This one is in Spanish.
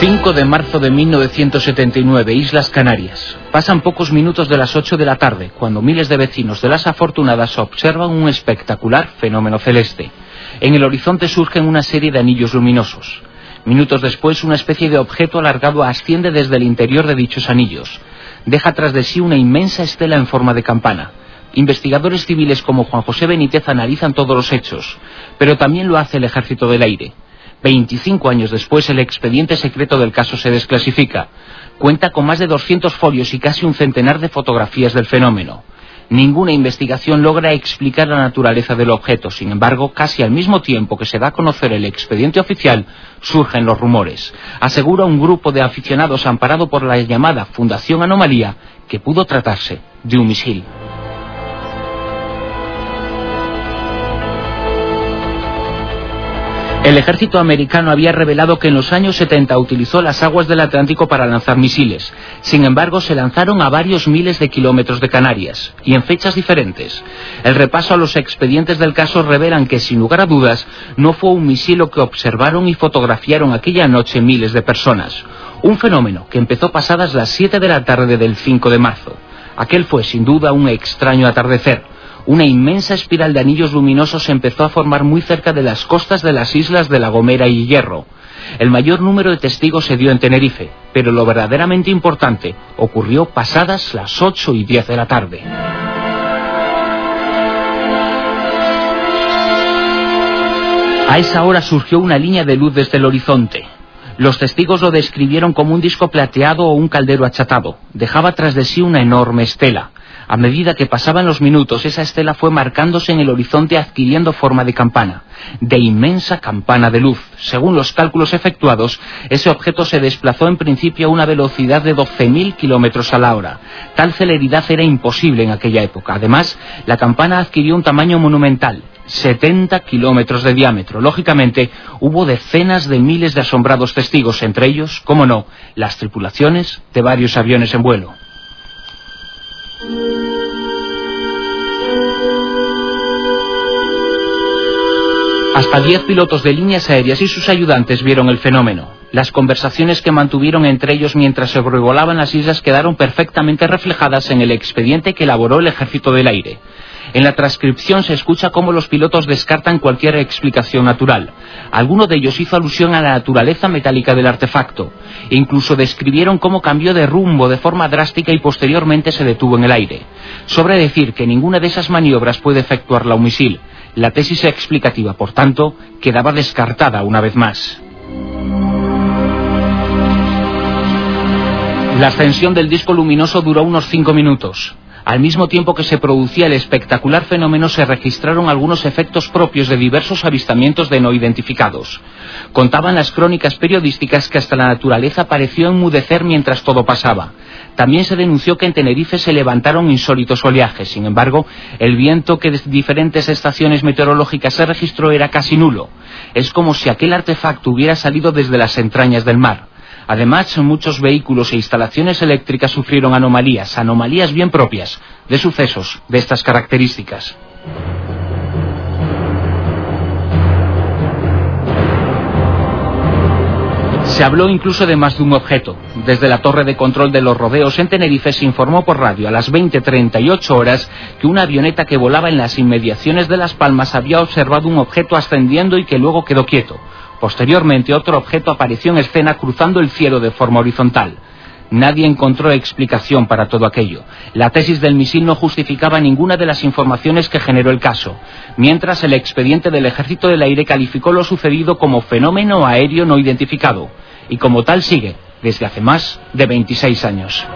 5 de marzo de 1979, Islas Canarias. Pasan pocos minutos de las 8 de la tarde, cuando miles de vecinos de las afortunadas observan un espectacular fenómeno celeste. En el horizonte surgen una serie de anillos luminosos. Minutos después, una especie de objeto alargado asciende desde el interior de dichos anillos. Deja tras de sí una inmensa estela en forma de campana. Investigadores civiles como Juan José Benítez analizan todos los hechos, pero también lo hace el Ejército del Aire. 25 años después, el expediente secreto del caso se desclasifica. Cuenta con más de 200 folios y casi un centenar de fotografías del fenómeno. Ninguna investigación logra explicar la naturaleza del objeto. Sin embargo, casi al mismo tiempo que se da a conocer el expediente oficial, surgen los rumores. Asegura un grupo de aficionados amparado por la llamada Fundación Anomalía que pudo tratarse de un misil. El ejército americano había revelado que en los años 70 utilizó las aguas del Atlántico para lanzar misiles. Sin embargo, se lanzaron a varios miles de kilómetros de Canarias, y en fechas diferentes. El repaso a los expedientes del caso revelan que, sin lugar a dudas, no fue un misil lo que observaron y fotografiaron aquella noche miles de personas. Un fenómeno que empezó pasadas las 7 de la tarde del 5 de marzo. Aquel fue, sin duda, un extraño atardecer una inmensa espiral de anillos luminosos empezó a formar muy cerca de las costas de las islas de La Gomera y Hierro. El mayor número de testigos se dio en Tenerife, pero lo verdaderamente importante ocurrió pasadas las 8 y 10 de la tarde. A esa hora surgió una línea de luz desde el horizonte. Los testigos lo describieron como un disco plateado o un caldero achatado. Dejaba tras de sí una enorme estela. A medida que pasaban los minutos, esa estela fue marcándose en el horizonte adquiriendo forma de campana, de inmensa campana de luz. Según los cálculos efectuados, ese objeto se desplazó en principio a una velocidad de 12.000 kilómetros a la hora. Tal celeridad era imposible en aquella época. Además, la campana adquirió un tamaño monumental, 70 kilómetros de diámetro. Lógicamente, hubo decenas de miles de asombrados testigos, entre ellos, como no, las tripulaciones de varios aviones en vuelo. Hasta diez pilotos de líneas aéreas y sus ayudantes vieron el fenómeno. Las conversaciones que mantuvieron entre ellos mientras sobrevolaban las islas quedaron perfectamente reflejadas en el expediente que elaboró el Ejército del Aire. En la transcripción se escucha cómo los pilotos descartan cualquier explicación natural. Alguno de ellos hizo alusión a la naturaleza metálica del artefacto. Incluso describieron cómo cambió de rumbo de forma drástica y posteriormente se detuvo en el aire. Sobre decir que ninguna de esas maniobras puede efectuarla un misil. La tesis explicativa, por tanto, quedaba descartada una vez más. La ascensión del disco luminoso duró unos cinco minutos. Al mismo tiempo que se producía el espectacular fenómeno, se registraron algunos efectos propios de diversos avistamientos de no identificados. Contaban las crónicas periodísticas que hasta la naturaleza pareció enmudecer mientras todo pasaba. También se denunció que en Tenerife se levantaron insólitos oleajes. Sin embargo, el viento que desde diferentes estaciones meteorológicas se registró era casi nulo. Es como si aquel artefacto hubiera salido desde las entrañas del mar. Además, muchos vehículos e instalaciones eléctricas sufrieron anomalías, anomalías bien propias de sucesos de estas características. Se habló incluso de más de un objeto. Desde la torre de control de los rodeos en Tenerife se informó por radio a las 20.38 horas que una avioneta que volaba en las inmediaciones de Las Palmas había observado un objeto ascendiendo y que luego quedó quieto. Posteriormente, otro objeto apareció en escena cruzando el cielo de forma horizontal. Nadie encontró explicación para todo aquello. La tesis del misil no justificaba ninguna de las informaciones que generó el caso, mientras el expediente del Ejército del Aire calificó lo sucedido como fenómeno aéreo no identificado, y como tal sigue desde hace más de 26 años.